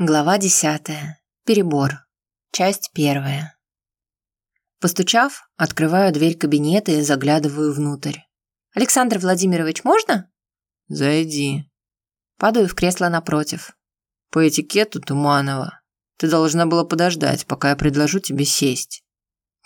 Глава десятая. Перебор. Часть первая. Постучав, открываю дверь кабинета и заглядываю внутрь. «Александр Владимирович, можно?» «Зайди». Падаю в кресло напротив. «По этикету Туманова ты должна была подождать, пока я предложу тебе сесть».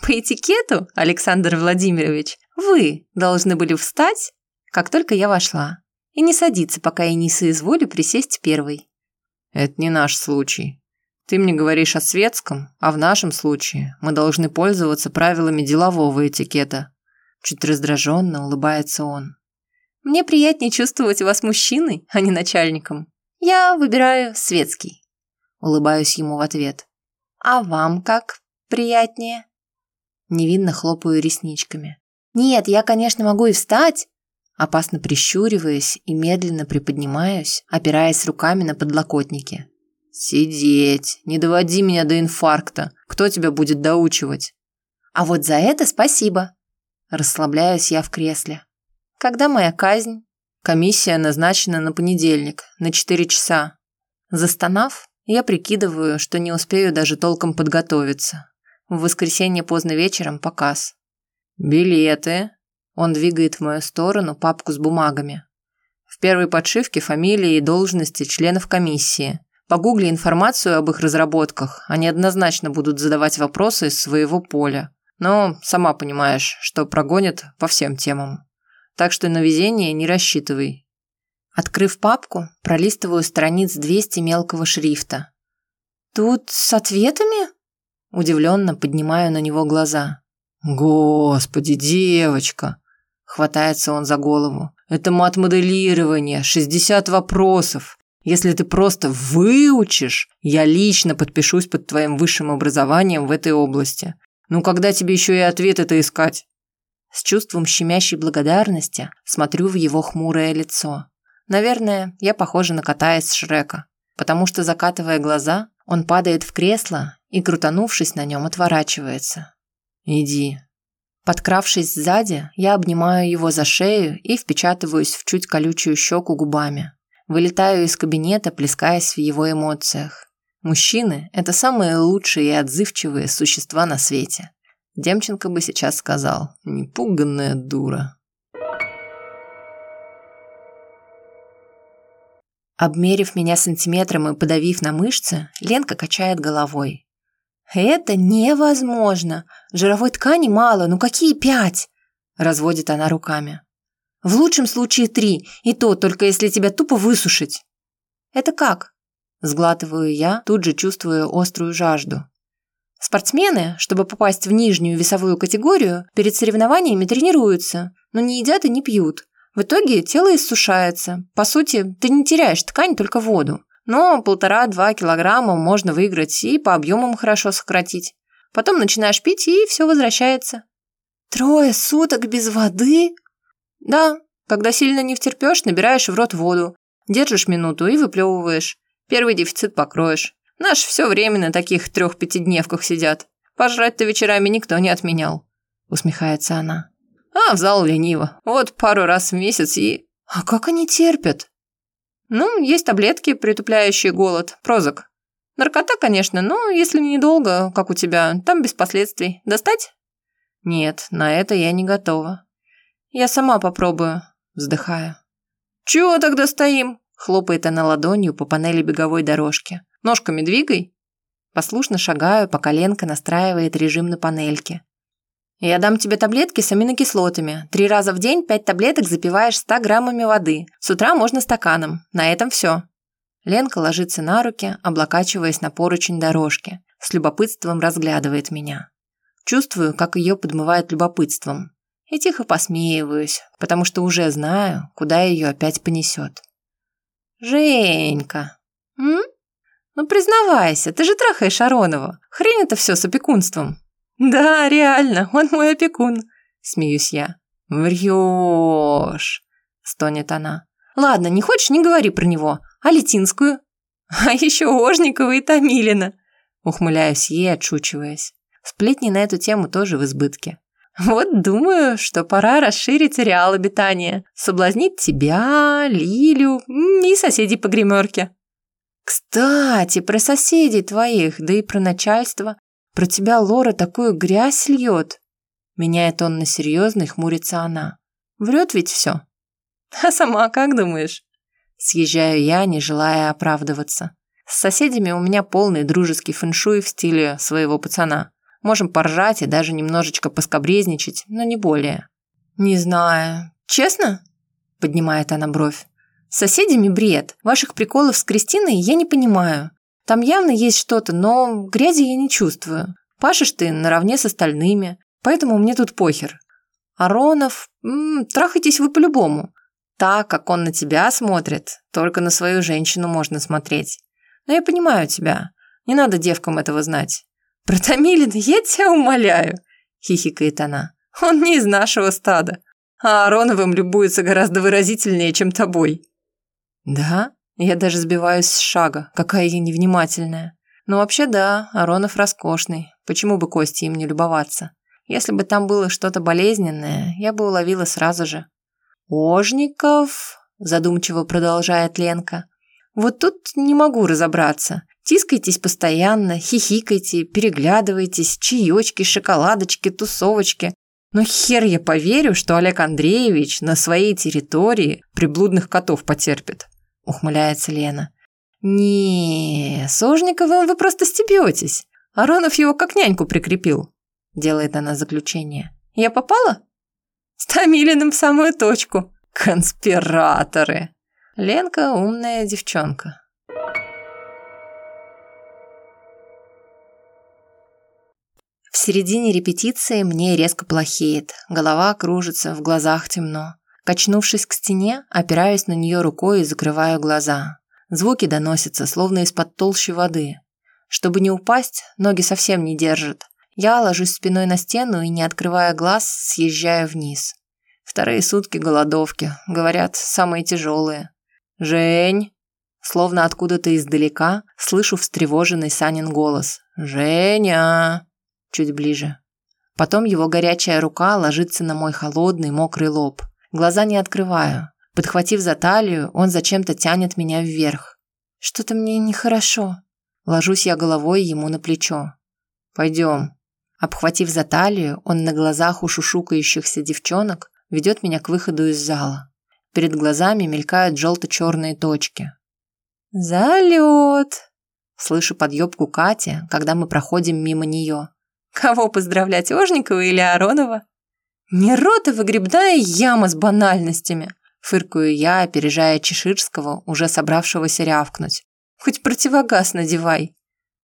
«По этикету, Александр Владимирович, вы должны были встать, как только я вошла, и не садиться, пока я не соизволю присесть первой». Это не наш случай. Ты мне говоришь о светском, а в нашем случае мы должны пользоваться правилами делового этикета. Чуть раздраженно улыбается он. Мне приятнее чувствовать вас мужчиной, а не начальником. Я выбираю светский. Улыбаюсь ему в ответ. А вам как приятнее? Невинно хлопаю ресничками. Нет, я, конечно, могу и встать, опасно прищуриваясь и медленно приподнимаюсь, опираясь руками на подлокотники. «Сидеть! Не доводи меня до инфаркта! Кто тебя будет доучивать?» «А вот за это спасибо!» Расслабляюсь я в кресле. «Когда моя казнь?» «Комиссия назначена на понедельник, на четыре часа». Застонав, я прикидываю, что не успею даже толком подготовиться. В воскресенье поздно вечером показ. «Билеты», он двигает в мою сторону папку с бумагами. В первой подшивке фамилии и должности членов комиссии. Погугли информацию об их разработках, они однозначно будут задавать вопросы из своего поля. Но сама понимаешь, что прогонят по всем темам. Так что на везение не рассчитывай. Открыв папку, пролистываю страниц 200 мелкого шрифта. «Тут с ответами?» Удивленно поднимаю на него глаза. «Господи, девочка!» Хватается он за голову. Это мат-моделирование, 60 вопросов. Если ты просто выучишь, я лично подпишусь под твоим высшим образованием в этой области. Ну когда тебе еще и ответ это искать? С чувством щемящей благодарности смотрю в его хмурое лицо. Наверное, я похожа на кота из Шрека, потому что, закатывая глаза, он падает в кресло и, крутанувшись на нем, отворачивается. «Иди, Подкравшись сзади, я обнимаю его за шею и впечатываюсь в чуть колючую щеку губами. Вылетаю из кабинета, плескаясь в его эмоциях. Мужчины – это самые лучшие и отзывчивые существа на свете. Демченко бы сейчас сказал «непуганная дура». Обмерив меня сантиметром и подавив на мышцы, Ленка качает головой. «Это невозможно! Жировой ткани мало, ну какие пять?» Разводит она руками. «В лучшем случае три, и то только если тебя тупо высушить». «Это как?» Сглатываю я, тут же чувствую острую жажду. Спортсмены, чтобы попасть в нижнюю весовую категорию, перед соревнованиями тренируются, но не едят и не пьют. В итоге тело иссушается. По сути, ты не теряешь ткань, только воду. Но полтора-два килограмма можно выиграть и по объемам хорошо сократить. Потом начинаешь пить, и все возвращается. Трое суток без воды? Да, когда сильно не втерпешь, набираешь в рот воду, держишь минуту и выплевываешь. Первый дефицит покроешь. Наш все время на таких трех-пятидневках сидят. Пожрать-то вечерами никто не отменял. Усмехается она. А в зал лениво. Вот пару раз в месяц и... А как они терпят? Ну, есть таблетки, притупляющие голод, прозок. Наркота, конечно, но если недолго, как у тебя, там без последствий. Достать? Нет, на это я не готова. Я сама попробую, вздыхаю. Чего тогда стоим? Хлопает она ладонью по панели беговой дорожки. Ножками двигай. Послушно шагаю, пока Ленка настраивает режим на панельке. Я дам тебе таблетки с аминокислотами. Три раза в день пять таблеток запиваешь 100 граммами воды. С утра можно стаканом. На этом все. Ленка ложится на руки, облокачиваясь на поручень дорожки. С любопытством разглядывает меня. Чувствую, как ее подмывает любопытством. И тихо посмеиваюсь, потому что уже знаю, куда ее опять понесет. «Женька!» «М? Ну признавайся, ты же трахаешь Аронова. Хрень это все с опекунством!» «Да, реально, он мой опекун», – смеюсь я. «Врешь», – стонет она. «Ладно, не хочешь, не говори про него. А Летинскую?» «А еще Ожникова и Томилина», – ухмыляюсь ей, отшучиваясь. Сплетни на эту тему тоже в избытке. Вот думаю, что пора расширить ареал обитания, соблазнить тебя, Лилю и соседей по гримерке. Кстати, про соседей твоих, да и про начальство. Про тебя Лора такую грязь льет. Меняет он на серьезный, хмурится она. Врет ведь все. А сама как думаешь? Съезжаю я, не желая оправдываться. С соседями у меня полный дружеский фэншуй в стиле своего пацана. Можем поржать и даже немножечко поскобрезничать, но не более. Не знаю. Честно? Поднимает она бровь. С соседями бред. Ваших приколов с Кристиной я не понимаю. Там явно есть что-то, но грязи я не чувствую. Пашешь ты наравне с остальными, поэтому мне тут похер. Аронов, м -м, трахайтесь вы по-любому. Так, как он на тебя смотрит, только на свою женщину можно смотреть. Но я понимаю тебя. Не надо девкам этого знать. Про Томилина я тебя умоляю, хихикает она. Он не из нашего стада. А Ароновым любуется гораздо выразительнее, чем тобой. Да? Я даже сбиваюсь с шага. Какая я невнимательная. Но вообще да, Аронов роскошный. Почему бы Кости им не любоваться? Если бы там было что-то болезненное, я бы уловила сразу же. «Ожников», – задумчиво продолжает Ленка. «Вот тут не могу разобраться. Тискайтесь постоянно, хихикайте, переглядывайтесь, чаечки, шоколадочки, тусовочки. Но хер я поверю, что Олег Андреевич на своей территории приблудных котов потерпит», – ухмыляется Лена. не с Ожниковым вы просто стебетесь. Аронов его как няньку прикрепил», – делает она заключение. «Я попала?» «С Томилиным в самую точку. Конспираторы!» Ленка умная девчонка. В середине репетиции мне резко плохеет, голова кружится, в глазах темно. Качнувшись к стене, опираюсь на нее рукой и закрываю глаза. Звуки доносятся, словно из-под толщи воды. Чтобы не упасть, ноги совсем не держат. Я ложусь спиной на стену и, не открывая глаз, съезжаю вниз. Вторые сутки голодовки, говорят, самые тяжелые. «Жень!» Словно откуда-то издалека слышу встревоженный Санин голос. «Женя!» чуть ближе. Потом его горячая рука ложится на мой холодный, мокрый лоб. Глаза не открываю. Подхватив за талию, он зачем-то тянет меня вверх. Что-то мне нехорошо. Ложусь я головой ему на плечо. Пойдем. Обхватив за талию, он на глазах у шушукающихся девчонок ведет меня к выходу из зала. Перед глазами мелькают желто-черные точки. «Залет!» Слышу подъебку Кати, когда мы проходим мимо нее. Кого поздравлять, Ожникова или Аронова? Не рот, а выгребная яма с банальностями. Фыркую я, опережая Чеширского, уже собравшегося рявкнуть. Хоть противогаз надевай.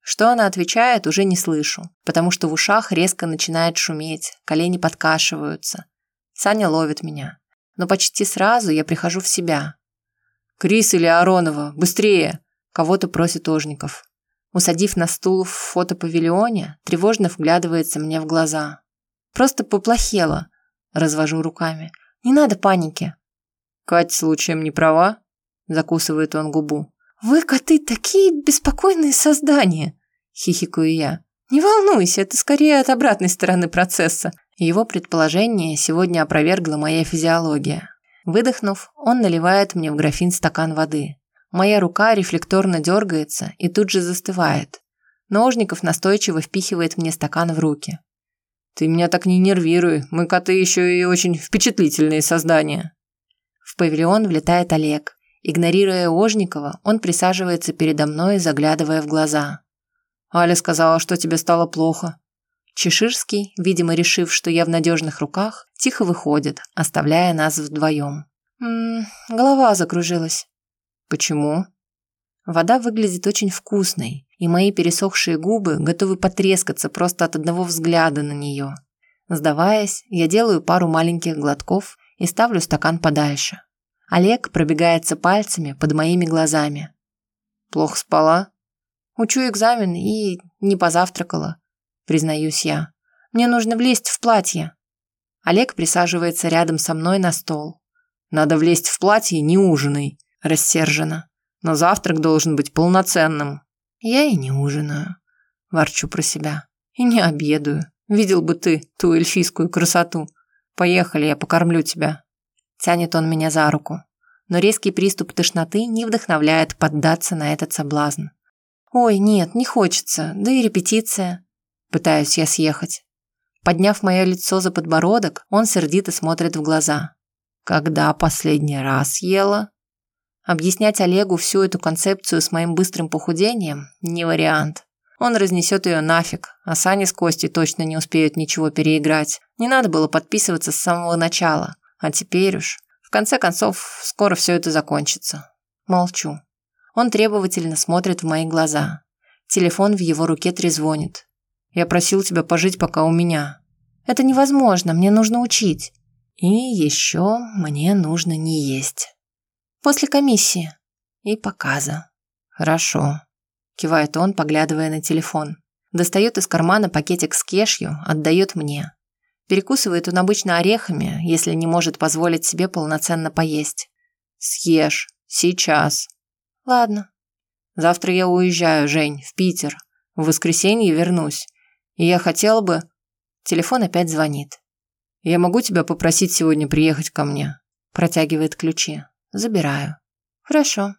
Что она отвечает, уже не слышу, потому что в ушах резко начинает шуметь, колени подкашиваются. Саня ловит меня. Но почти сразу я прихожу в себя. «Крис или Аронова, быстрее!» Кого-то просит Ожников усадив на стул в фотопавильоне, тревожно вглядывается мне в глаза. «Просто поплохело», – развожу руками. «Не надо паники». «Кать случаем не права?» – закусывает он губу. «Вы, коты, такие беспокойные создания!» – хихикаю я. «Не волнуйся, это скорее от обратной стороны процесса». Его предположение сегодня опровергла моя физиология. Выдохнув, он наливает мне в графин стакан воды. Моя рука рефлекторно дергается и тут же застывает. Ножников настойчиво впихивает мне стакан в руки. «Ты меня так не нервируй, мы коты еще и очень впечатлительные создания». В павильон влетает Олег. Игнорируя Ожникова, он присаживается передо мной, заглядывая в глаза. «Аля сказала, что тебе стало плохо». Чеширский, видимо, решив, что я в надежных руках, тихо выходит, оставляя нас вдвоем. «М -м, голова закружилась. Почему? Вода выглядит очень вкусной, и мои пересохшие губы готовы потрескаться просто от одного взгляда на нее. Сдаваясь, я делаю пару маленьких глотков и ставлю стакан подальше. Олег пробегается пальцами под моими глазами. Плохо спала? Учу экзамен и не позавтракала, признаюсь я. Мне нужно влезть в платье. Олег присаживается рядом со мной на стол. Надо влезть в платье, не ужиной, рассерженно. Но завтрак должен быть полноценным. Я и не ужинаю. Ворчу про себя. И не обедаю. Видел бы ты ту эльфийскую красоту. Поехали, я покормлю тебя. Тянет он меня за руку. но резкий приступ тошноты не вдохновляет поддаться на этот соблазн. «Ой, нет, не хочется, да и репетиция». Пытаюсь я съехать. Подняв мое лицо за подбородок, он сердито смотрит в глаза. «Когда последний раз ела?» Объяснять Олегу всю эту концепцию с моим быстрым похудением – не вариант. Он разнесет ее нафиг, а Саня с Костей точно не успеют ничего переиграть. Не надо было подписываться с самого начала. А теперь уж... В конце концов, скоро все это закончится. Молчу. Он требовательно смотрит в мои глаза. Телефон в его руке трезвонит. «Я просил тебя пожить пока у меня». «Это невозможно, мне нужно учить». «И еще мне нужно не есть». «После комиссии». «И показа». «Хорошо», – кивает он, поглядывая на телефон. Достает из кармана пакетик с кешью, отдает мне. Перекусывает он обычно орехами, если не может позволить себе полноценно поесть. Съешь. Сейчас. Ладно. Завтра я уезжаю, Жень, в Питер. В воскресенье вернусь. И я хотела бы... Телефон опять звонит. Я могу тебя попросить сегодня приехать ко мне? Протягивает ключи. Забираю. Хорошо.